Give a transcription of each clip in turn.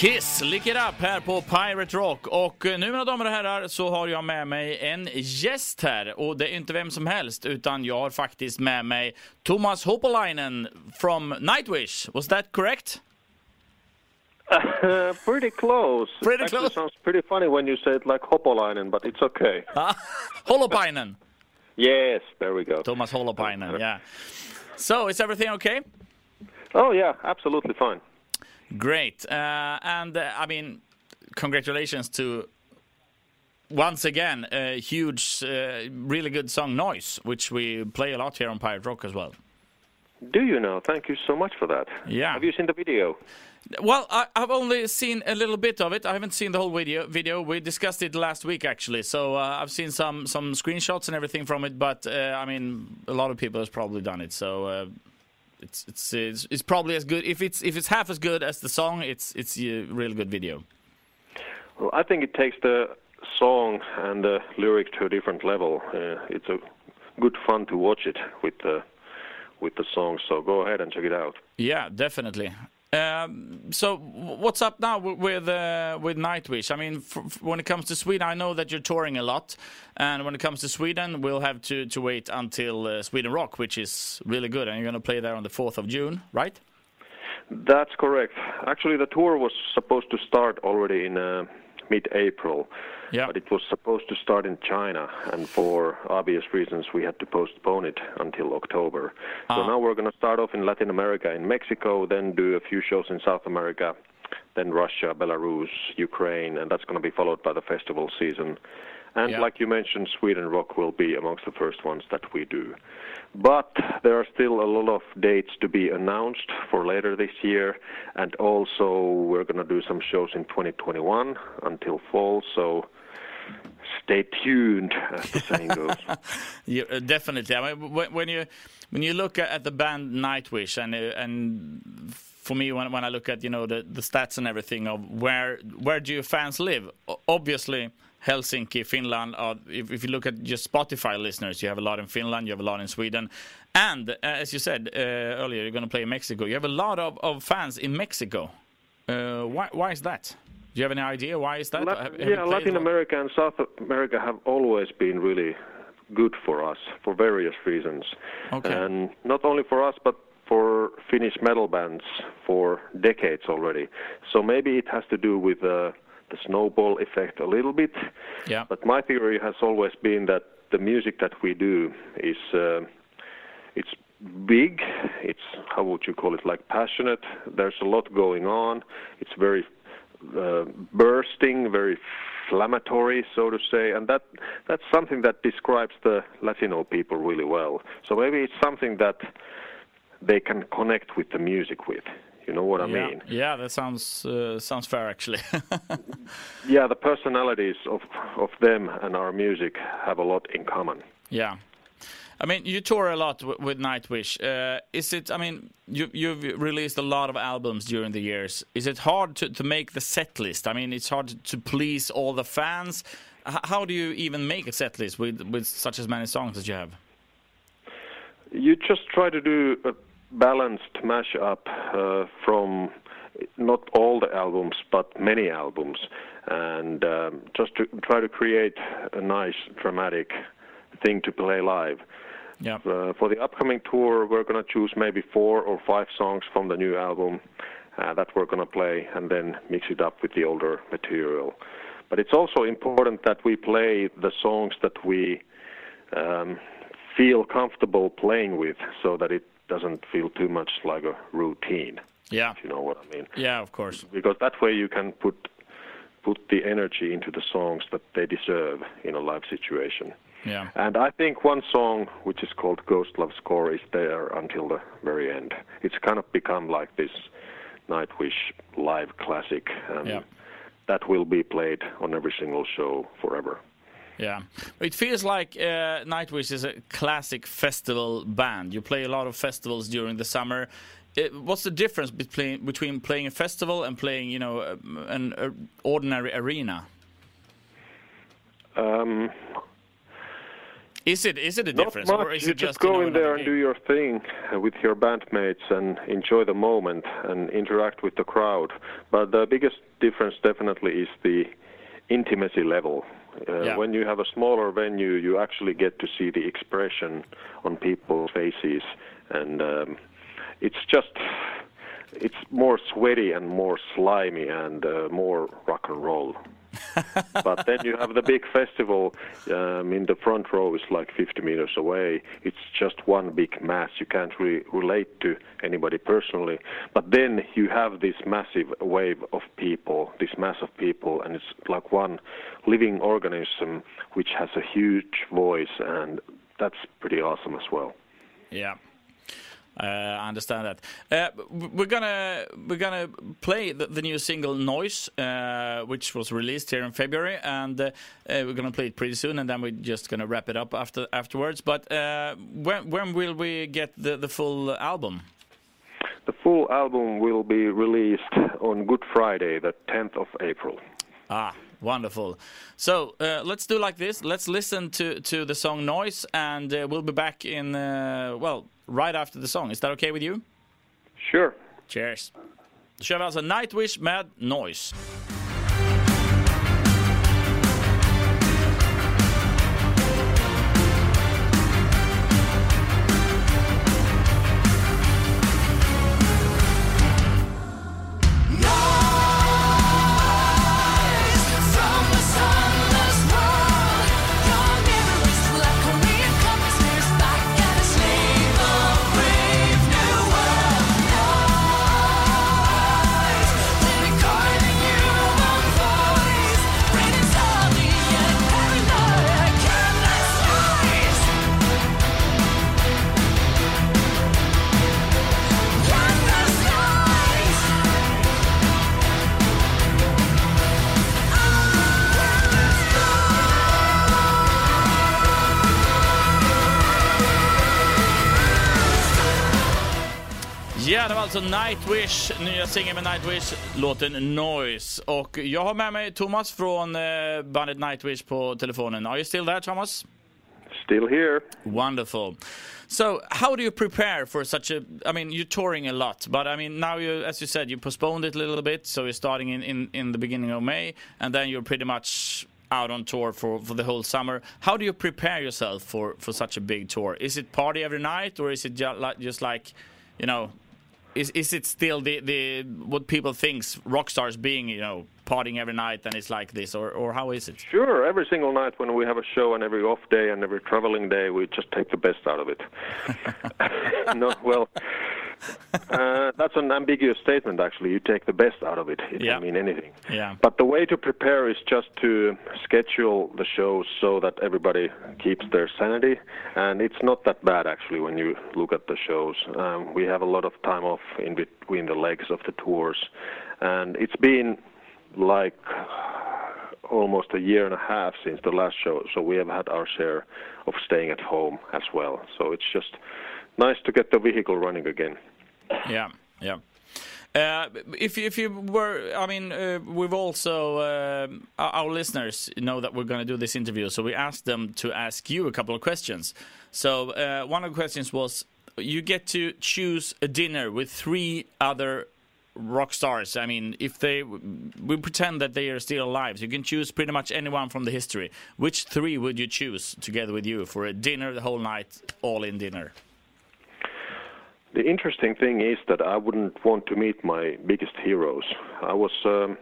Kiss, Lick It Up här på Pirate Rock. Och eh, nu mina damer och herrar så har jag med mig en gäst här. Och det är inte vem som helst utan jag har faktiskt med mig Thomas Hopolainen from Nightwish. Was that correct? Uh, pretty close. Pretty Actually close. sounds pretty funny when you say it like Hopolainen, but it's okay. Ah, Holopainen. Yes, there we go. Thomas Holopainen, yeah. So, is everything okay? Oh yeah, absolutely fine. Great. Uh, and uh, I mean, congratulations to once again a huge, uh, really good song Noise, which we play a lot here on Pirate Rock as well. Do you know? Thank you so much for that. Yeah. Have you seen the video? Well, I, I've only seen a little bit of it. I haven't seen the whole video. Video we discussed it last week actually, so uh, I've seen some some screenshots and everything from it. But uh, I mean, a lot of people has probably done it, so uh, it's, it's it's it's probably as good. If it's if it's half as good as the song, it's it's a really good video. Well, I think it takes the song and the lyrics to a different level. Uh, it's a good fun to watch it with the with the song. So go ahead and check it out. Yeah, definitely. Um, so, what's up now with uh, with Nightwish? I mean, when it comes to Sweden, I know that you're touring a lot, and when it comes to Sweden, we'll have to to wait until uh, Sweden Rock, which is really good, and you're going to play there on the fourth of June, right? That's correct. Actually, the tour was supposed to start already in uh, mid-April, Yeah. but it was supposed to start in China, and for obvious reasons, we had to postpone it until October. So Ah. now we're going to start off in Latin America, in Mexico, then do a few shows in South America, then Russia, Belarus, Ukraine, and that's going to be followed by the festival season. And Yeah. like you mentioned, Sweden Rock will be amongst the first ones that we do. But there are still a lot of dates to be announced for later this year, and also we're going to do some shows in 2021 until fall. So stay tuned, as the saying goes. Yeah, uh, definitely. I mean, when, you when you look at the band Nightwish, and uh, and for me, when when I look at you know the the stats and everything of where where do your fans live? Obviously, Helsinki, Finland. Are, if if you look at just Spotify listeners, you have a lot in Finland, you have a lot in Sweden, and uh, as you said uh, earlier, you're going to play in Mexico. You have a lot of, of fans in Mexico. Uh, why why is that? Do you have any idea why is that? La- Have- have yeah, Latin? America and South America have always been really good for us for various reasons. Okay. And not only for us, but for Finnish metal bands for decades already. So maybe it has to do with uh, the snowball effect a little bit. Yeah. But my theory has always been that the music that we do is uh, it's big. It's how would you call it? Like passionate. There's a lot going on. It's very uh, bursting, very inflammatory, so to say, and that that's something that describes the Latino people really well. So maybe it's something that they can connect with the music with. You know what I yeah. mean? Yeah, that sounds uh, sounds fair actually. Yeah, the personalities of of them and our music have a lot in common. Yeah. I mean, you tour a lot w- with Nightwish. Uh, is it? I mean, you, you've released a lot of albums during the years. Is it hard to, to make the set list? I mean, it's hard to, to please all the fans. H- how do you even make a set list with with such as many songs as you have? You just try to do a balanced mashup uh, from not all the albums, but many albums, and um, just to try to create a nice dramatic thing to play live. Yeah. Uh, for the upcoming tour, we're going to choose maybe four or five songs from the new album uh, that we're going to play and then mix it up with the older material. But it's also important that we play the songs that we um, feel comfortable playing with so that it doesn't feel too much like a routine, Yeah. if you know what I mean. Yeah, of course. Because that way you can put put the energy into the songs that they deserve in a live situation. Yeah. And I think one song, which is called Ghost Love Score, is there until the very end. It's kind of become like this Nightwish live classic, and Yeah. that will be played on every single show forever. Yeah, it feels like uh, Nightwish is a classic festival band. You play a lot of festivals during the summer. It, what's the difference between between playing a festival and playing, you know, um, an uh, ordinary arena? Um, Is it is it a difference? not much. or is you it just, just go you know, in there and do your thing uh, with your bandmates and enjoy the moment and interact with the crowd. But the biggest difference definitely is the intimacy level. Uh, Yeah. When you have a smaller venue, you actually get to see the expression on people's faces, and um, it's just it's more sweaty and more slimy and uh, more rock and roll. but then you have the big festival um, in the front row is like 50 meters away. It's just one big mass. You can't really relate to anybody personally. But then you have this massive wave of people, this mass of people, and it's like one living organism which has a huge voice, and that's pretty awesome as well. Yeah. Uh, I understand that. Uh, we're gonna we're gonna play the, the new single "Noise," uh, which was released here in February, and uh, uh, we're gonna play it pretty soon, and then we're just gonna wrap it up after afterwards. But uh, when when will we get the the full album? The full album will be released on Good Friday, the 10th of April. Ah, wonderful. So uh, let's do like this. Let's listen to to the song "Noise," and uh, we'll be back in uh, well right after the song. Is that okay with you? Sure. Cheers. Då kör vi alltså Nightwish med Noise. Alltså Nightwish, nya singeln med Nightwish, låten Noise. Och jag har med mig Thomas från eh, bandet Nightwish på telefonen. Are you still there, Thomas? Still here. Wonderful. So, how do you prepare for such a? I mean, you're touring a lot, but I mean, now you, as you said, you postponed it a little bit. So you're starting in, in, in the beginning of May, and then you're pretty much out on tour for, for the whole summer. How do you prepare yourself for, for such a big tour? Is it party every night, or is it just like, just like you know, is is it still the, the what people thinks rock stars being, you know, partying every night and it's like this, or or how is it? Sure, every single night when we have a show and every off day and every traveling day, we just take the best out of it. no, well, uh, that's an ambiguous statement, actually. You take the best out of it. It Yeah. can mean anything. Yeah. But the way to prepare is just to schedule the shows so that everybody keeps their sanity. And it's not that bad, actually, when you look at the shows. Um, we have a lot of time off in between the legs of the tours. And it's been like almost a year and a half since the last show, so we have had our share of staying at home as well. So it's just nice to get the vehicle running again. Yeah, yeah. Uh, if you- if you were, I mean, uh, we've also uh, our, our listeners know that we're going to do this interview, so we asked them to ask you a couple of questions. So uh, one of the questions was, you get to choose a dinner with three other rock stars. I mean, if they, we pretend that they are still alive, so you can choose pretty much anyone from the history. Which three would you choose together with you for a dinner the whole night, all in dinner? The interesting thing is that I wouldn't want to meet my biggest heroes. I was um,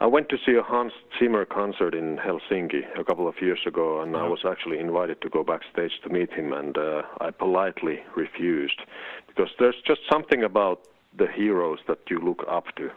I went to see a Hans Zimmer concert in Helsinki a couple of years ago, and I was actually invited to go backstage to meet him, and uh, I politely refused because there's just something about the heroes that you look up to.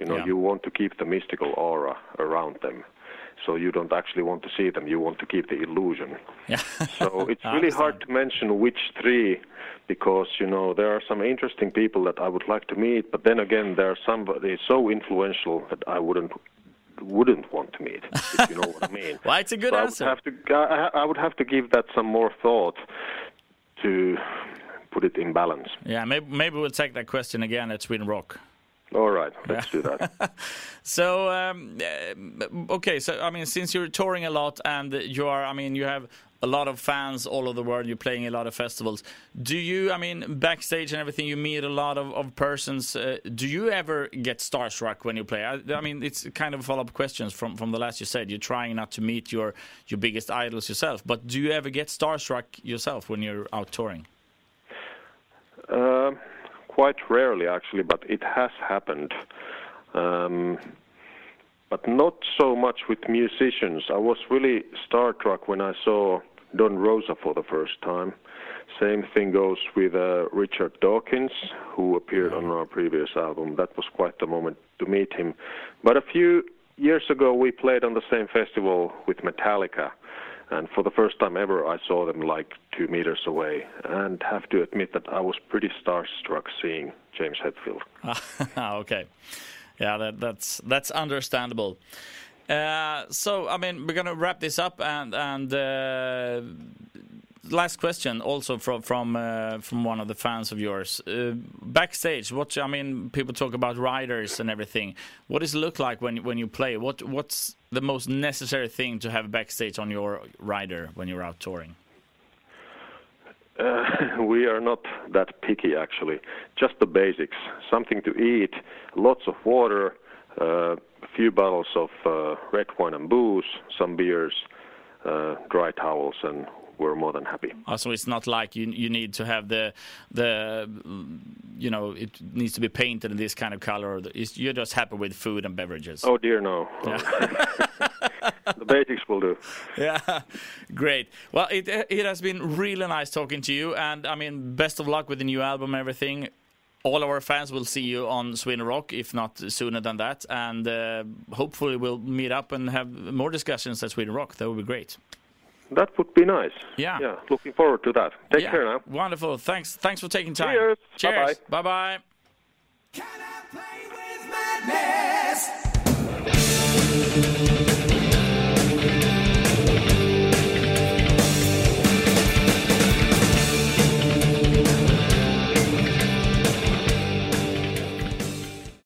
You know, Yeah. you want to keep the mystical aura around them. So you don't actually want to see them, you want to keep the illusion. Yeah. So it's really hard to mention which three because you know there are some interesting people that I would like to meet, but then again there are somebody so influential that I wouldn't wouldn't want to meet. if you know what I mean. Well, it's a good So I would answer. have to I, I would have to give that some more thought to put it in balance. Yeah, maybe maybe we'll take that question again at Sweden Rock. All right, let's do that. So um, uh, okay, so I mean, since you're touring a lot and you are, I mean, you have a lot of fans all over the world. You're playing a lot of festivals. Do you, I mean, backstage and everything, you meet a lot of, of persons. Uh, do you ever get starstruck when you play? I, I mean, it's kind of follow up questions from from the last you said. You're trying not to meet your your biggest idols yourself, but do you ever get starstruck yourself when you're out touring? Uh, quite rarely, actually, but it has happened. Um, but not so much with musicians. I was really starstruck when I saw Don Rosa for the first time. Same thing goes with uh, Richard Dawkins, who appeared on our previous album. That was quite the moment to meet him. But a few years ago, we played on the same festival with Metallica. And for the first time ever, I saw them like two meters away, and have to admit that I was pretty starstruck seeing James Hetfield. okay, yeah, that, that's that's understandable. Uh, so, I mean, we're gonna wrap this up, and and uh, last question, also from from uh, from one of the fans of yours. Uh, backstage, what I mean, people talk about riders and everything. What does it look like when when you play? What what's the most necessary thing to have backstage on your rider when you're out touring? Uh, we are not that picky, actually. Just the basics: something to eat, lots of water, uh, a few bottles of uh, red wine and booze, some beers, uh, dry towels, and we're more than happy. Also, it's not like you you need to have the the you know it needs to be painted in this kind of color. It's, you're just happy with food and beverages. Oh dear, no. the basics will do. Yeah, great. Well, it it has been really nice talking to you, and I mean, best of luck with the new album and everything. All our fans will see you on Sweden Rock, if not sooner than that, and uh, hopefully we'll meet up and have more discussions at Sweden Rock. That would be great. That would be nice. Yeah. Yeah. Looking forward to that. Take Yeah, care now. Wonderful. Thanks. Thanks for taking time. Cheers. Cheers. Bye bye. Can I play with madness?